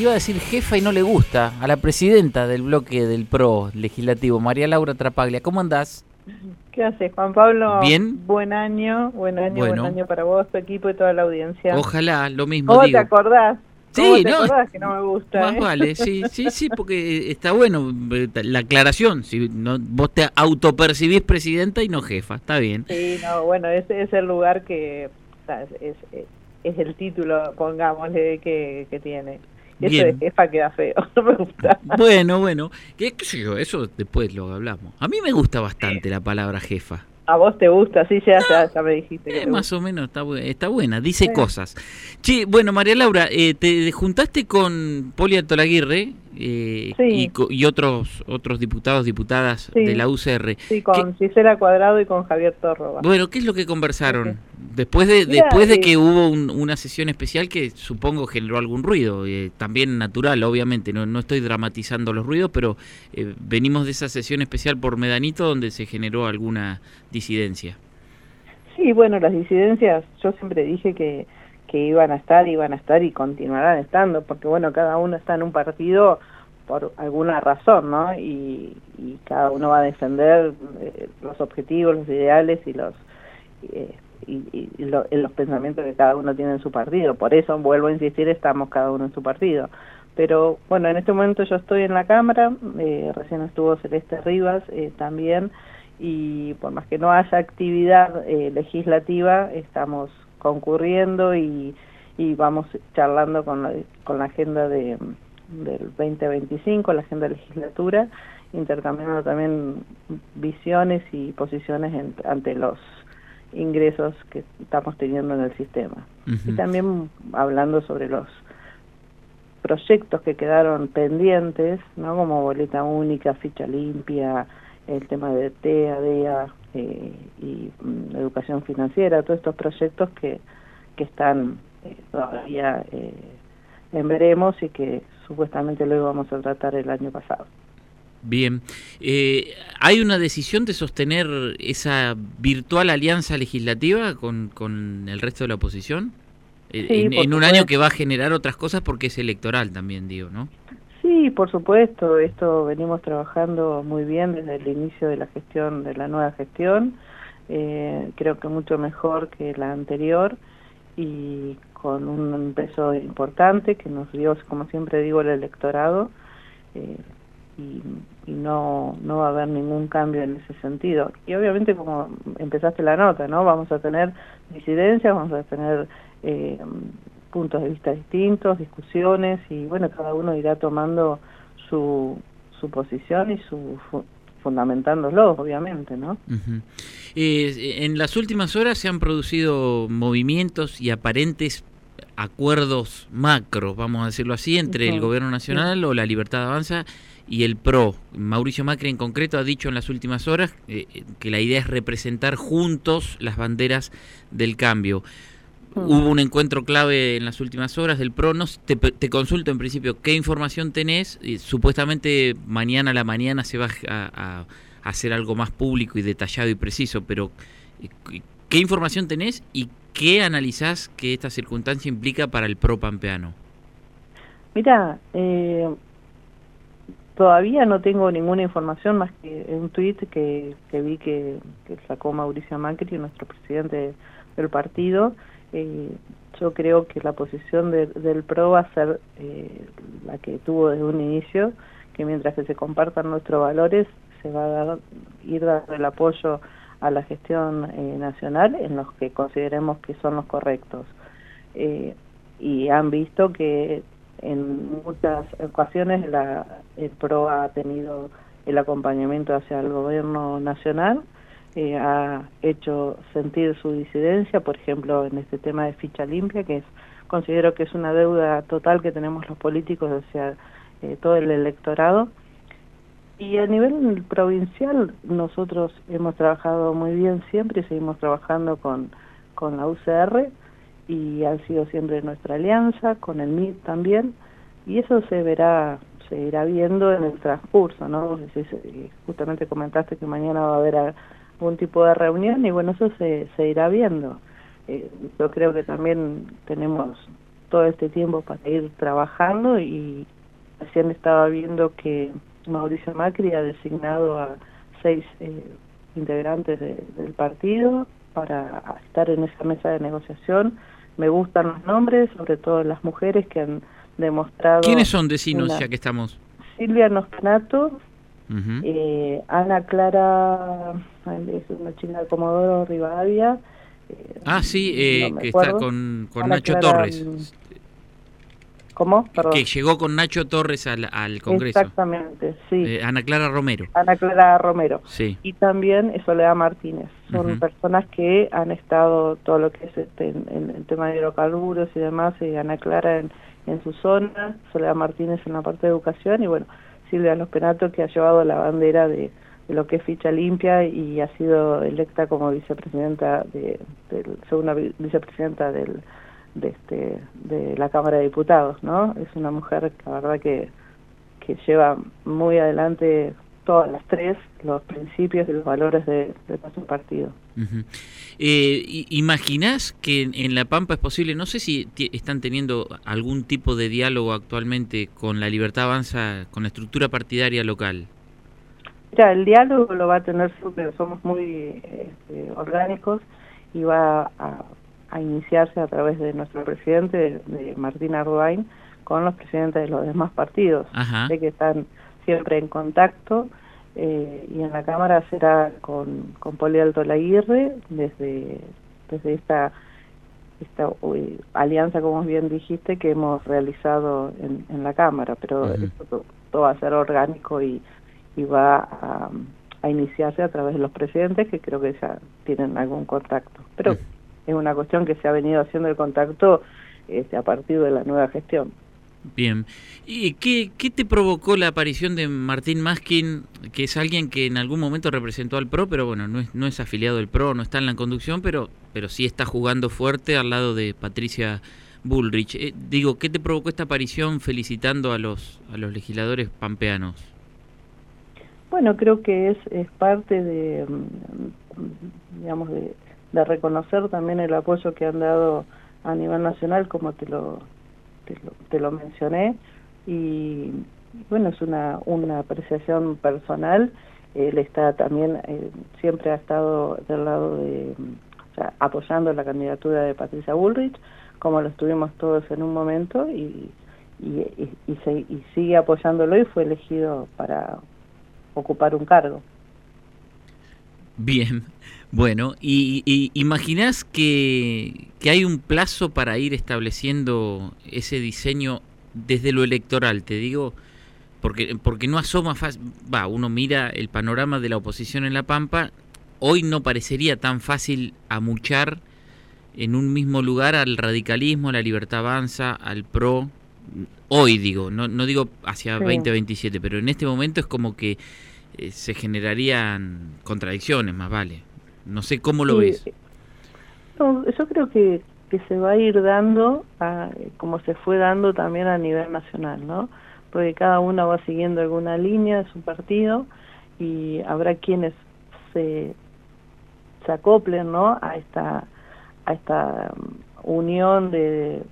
iba a decir jefa y no le gusta, a la presidenta del bloque del PRO legislativo, María Laura Trapaglia. ¿Cómo andás? ¿Qué haces, Juan Pablo? Bien. Buen año, buen año, Bueno. buen año para vos, tu equipo y toda la audiencia. Ojalá, lo mismo ¿Cómo digo. te acordás? Sí, ¿Cómo te no, acordás que no me gusta? Más eh? vale, sí, sí, sí, porque está bueno eh, la aclaración. Si no, vos te autopercibís presidenta y no jefa, está bien. Sí, no, bueno, ese es el lugar que, es, es, es el título, pongámosle, que, que tiene. Eso de jefa queda feo, no me gusta. Bueno, bueno, qué, qué sé yo, eso después lo hablamos. A mí me gusta bastante la palabra jefa. A vos te gusta, sí, ya, ya, ya me dijiste. Que Eh, más o menos está, está buena, dice Sí. cosas. Che, bueno, María Laura, eh, te juntaste con Poli Altolaguirre eh, Sí. y, y otros otros diputados, diputadas Sí. de la UCR. Sí, con Gisela Cuadrado y con Javier Torroba. Bueno, ¿qué es lo que conversaron? Después de Mira, después de eh, que hubo un- una sesión especial que supongo generó algún ruido, eh, también natural, obviamente, no, no estoy dramatizando los ruidos, pero eh, venimos de esa sesión especial por Medanito donde se generó alguna disidencia. Sí, bueno, las disidencias, yo siempre dije que, que iban a estar, iban a estar y continuarán estando, porque bueno, cada uno está en un partido por alguna razón, ¿no? Y, cada uno va a defender eh, los objetivos, los ideales y los eh, y, lo- los pensamientos que cada uno tiene en su partido. Por eso, vuelvo a insistir, estamos cada uno en su partido. Pero bueno, en este momento yo estoy en la Cámara, eh, recién estuvo Celeste Rivas eh, también, y por más que no haya actividad legislativa, estamos concurriendo y, y vamos charlando con la, con la agenda de, del 2025, la agenda de legislatura, intercambiando también visiones y posiciones en- ante los ingresos que estamos teniendo en el sistema. Y también hablando sobre los proyectos que quedaron pendientes, ¿no? como boleta única, ficha limpia, el tema de TEA, DEA eh, y mm, educación financiera, todos estos proyectos que, que están eh, todavía eh, en veremos y que supuestamente lo íbamos a tratar el año pasado. Bien. Eh, ¿Hay una decisión de sostener esa virtual alianza legislativa con, con el resto de la oposición? Eh, Sí, en, un año que va a generar otras cosas porque es electoral también, digo, ¿no? Sí, por supuesto, esto venimos trabajando muy bien desde el inicio de la gestión, de la nueva gestión, eh, creo que mucho mejor que la anterior y con un peso importante que nos dio, como siempre digo, el electorado eh, y, y no, no va a haber ningún cambio en ese sentido. Y obviamente como empezaste la nota, ¿no? Vamos a tener disidencias, vamos a tener eh, puntos de vista distintos, discusiones y bueno, cada uno irá tomando su, su posición y su fu- fundamentándolo, obviamente, ¿no? Eh, en las últimas horas se han producido movimientos y aparentes acuerdos macros, vamos a decirlo así, entre el gobierno nacional o la Libertad Avanza y el PRO. Mauricio Macri en concreto ha dicho en las últimas horas eh, que la idea es representar juntos las banderas del cambio. Hubo un encuentro clave en las últimas horas del PRO. No, sé, te, te consulto en principio qué información tenés. Y supuestamente mañana a la mañana se va a, hacer algo más público y detallado y preciso, pero eh, ¿qué información tenés y qué analizás que esta circunstancia implica para el PRO pampeano? Mira, eh, todavía no tengo ninguna información más que un tuit que, que vi que, que sacó Mauricio Macri, nuestro presidente del partido. Eh, yo creo que la posición de- del PRO va a ser eh, la que tuvo desde un inicio, que mientras que se compartan nuestros valores, se va a dar, ir dando el apoyo a la gestión eh, nacional en los que consideremos que son los correctos. Eh, y han visto que en muchas ocasiones la, el PRO ha tenido el acompañamiento hacia el gobierno nacional, eh, ha hecho sentir su disidencia, por ejemplo, en este tema de ficha limpia, que es considero que es una deuda total que tenemos los políticos hacia eh, todo el electorado. Y a nivel provincial nosotros hemos trabajado muy bien siempre y seguimos trabajando con, con la UCR y ha sido siempre nuestra alianza, con el MIT también, y eso se verá, se irá viendo en el transcurso, ¿no? Eh, Justamente comentaste que mañana va a haber algún tipo de reunión y bueno, eso se, se irá viendo. Eh, yo creo que también tenemos todo este tiempo para ir trabajando y recién estaba viendo que Mauricio Macri ha designado a seis eh, integrantes del partido para estar en esa mesa de negociación. Me gustan los nombres, sobre todo las mujeres que han demostrado... ¿Quiénes son vecinos ya que estamos? Silvia Eh, Ana Clara, es una chica de Comodoro Rivadavia. Eh, ah, sí, eh, que está con, con Nacho Torres. ¿Cómo? Que llegó con Nacho Torres al, al Congreso. Exactamente, sí. Ana Clara Romero. Ana Clara Romero. Sí. Y también Soledad Martínez. Son personas que han estado todo lo que es este, en, el tema de hidrocarburos y demás, y Ana Clara en, en su zona, Soledad Martínez en la parte de educación, y bueno, Silvia Penato que ha llevado la bandera de, lo que es ficha limpia y ha sido electa como vicepresidenta de, segunda vicepresidenta del de este de la Cámara de Diputados, ¿no? Es una mujer la verdad que que lleva muy adelante todas las tres los principios y los valores de, de nuestro partido. eh, ¿Imaginás que en, La Pampa es posible, no sé si están teniendo algún tipo de diálogo actualmente con la Libertad Avanza, con la estructura partidaria local? Ya, el diálogo lo va a tener súper, somos muy este, orgánicos y va a a iniciarse a través de nuestro presidente, de, Martín Arduin, con los presidentes de los demás partidos. de que están siempre en contacto eh, y en la Cámara será con, con Poli Alto Laguirre desde, desde esta, esta alianza, como bien dijiste, que hemos realizado en, en la Cámara, pero esto todo, va a ser orgánico y, y va a, a, iniciarse a través de los presidentes que creo que ya tienen algún contacto. Pero es una cuestión que se ha venido haciendo el contacto este, a partir de la nueva gestión. Bien. ¿Y qué, qué te provocó la aparición de Martín Maskin, que es alguien que en algún momento representó al PRO, pero bueno, no es, no es afiliado del PRO, no está en la conducción, pero, pero sí está jugando fuerte al lado de Patricia Bullrich. Eh, digo, ¿qué te provocó esta aparición felicitando a los, a los legisladores pampeanos? Bueno, creo que es, es parte de, mm, digamos, de de reconocer también el apoyo que han dado a nivel nacional, como te lo, te lo, mencioné, y bueno, es una, una apreciación personal. Él está también, eh, siempre ha estado del lado de, apoyando la candidatura de Patricia Bullrich, como lo estuvimos todos en un momento, y, y, y, y sigue apoyándolo y fue elegido para ocupar un cargo. Bien, bueno, y, y imaginás que, que, hay un plazo para ir estableciendo ese diseño desde lo electoral, te digo, porque, porque no asoma fácil, va, uno mira el panorama de la oposición en La Pampa, hoy no parecería tan fácil amuchar en un mismo lugar al radicalismo, a la libertad avanza, al PRO, hoy digo, no, no digo hacia 2027, pero en este momento es como que eh, se generarían contradicciones, más vale. No sé cómo lo ves. yo creo que, que se va a ir dando, como se fue dando también a nivel nacional, ¿no? Porque cada uno va siguiendo alguna línea de su partido y habrá quienes se, se acoplen, ¿no? A esta, a esta um, unión de,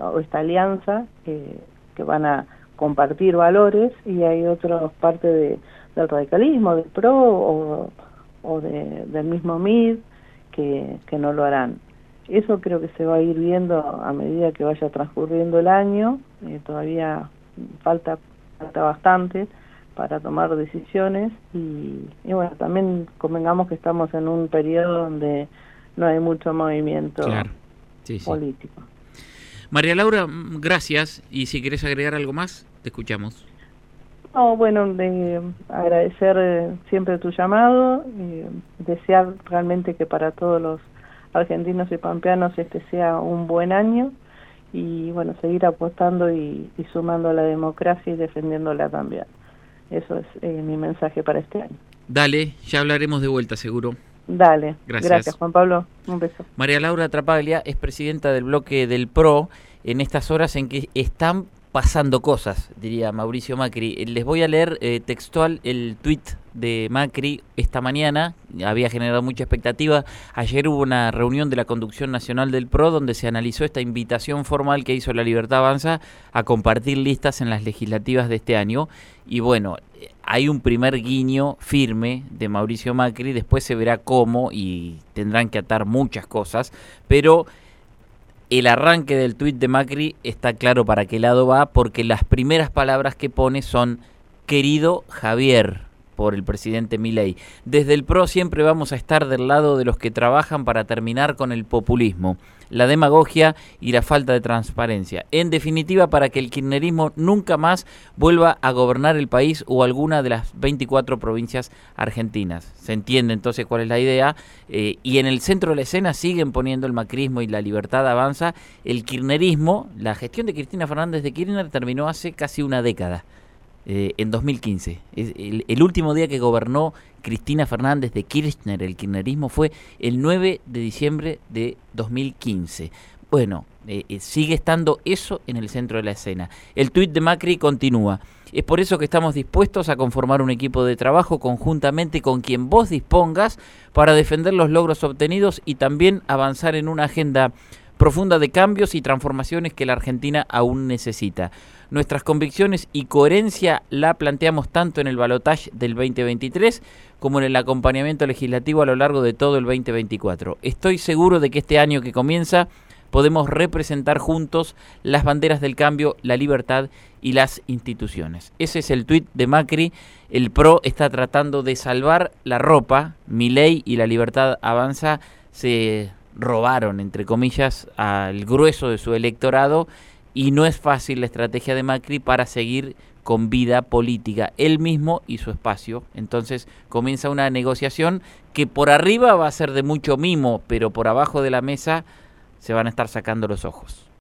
o esta alianza que, que van a compartir valores y hay otros parte de, del radicalismo, del PRO o, o de, del mismo MID que, que no lo harán. Eso creo que se va a ir viendo a medida que vaya transcurriendo el año, eh, todavía falta, falta bastante para tomar decisiones y, y, bueno, también convengamos que estamos en un periodo donde no hay mucho movimiento político. María Laura, gracias y si quieres agregar algo más, te escuchamos. No, bueno, de agradecer eh, siempre tu llamado, y desear realmente que para todos los argentinos y pampeanos este sea un buen año y bueno, seguir apostando y, sumando a la democracia y defendiéndola también. Eso es eh, mi mensaje para este año. Dale, ya hablaremos de vuelta seguro. Dale, gracias. gracias Juan Pablo, un beso. María Laura Trapaglia es presidenta del bloque del PRO en estas horas en que están pasando cosas, diría Mauricio Macri. Eh, les voy a leer eh, textual el tuit de Macri esta mañana, había generado mucha expectativa. Ayer hubo una reunión de la conducción nacional del PRO donde se analizó esta invitación formal que hizo la Libertad Avanza a compartir listas en las legislativas de este año. Y bueno, hay un primer guiño firme de Mauricio Macri, después se verá cómo y tendrán que atar muchas cosas, pero el arranque del tuit de Macri está claro para qué lado va, porque las primeras palabras que pone son querido Javier por el presidente Milei. Desde el PRO siempre vamos a estar del lado de los que trabajan para terminar con el populismo, la demagogia y la falta de transparencia. En definitiva, para que el kirchnerismo nunca más vuelva a gobernar el país o alguna de las 24 provincias argentinas. Se entiende entonces cuál es la idea. Eh, y en el centro de la escena siguen poniendo el macrismo y la libertad avanza. El kirchnerismo, la gestión de Cristina Fernández de Kirchner terminó hace casi una década. Eh, en 2015. El, el, último día que gobernó Cristina Fernández de Kirchner, el kirchnerismo, fue el 9 de diciembre de 2015. Bueno, eh, eh, sigue estando eso en el centro de la escena. El tuit de Macri continúa. Es por eso que estamos dispuestos a conformar un equipo de trabajo conjuntamente con quien vos dispongas para defender los logros obtenidos y también avanzar en una agenda profunda de cambios y transformaciones que la Argentina aún necesita. Nuestras convicciones y coherencia la planteamos tanto en el balotaje del 2023 como en el acompañamiento legislativo a lo largo de todo el 2024. Estoy seguro de que este año que comienza podemos representar juntos las banderas del cambio, la libertad y las instituciones. Ese es el tuit de Macri. El PRO está tratando de salvar la ropa. Mi ley y la libertad avanza. Se robaron, entre comillas, al grueso de su electorado y no es fácil la estrategia de Macri para seguir con vida política, él mismo y su espacio. Entonces comienza una negociación que por arriba va a ser de mucho mimo, pero por abajo de la mesa se van a estar sacando los ojos.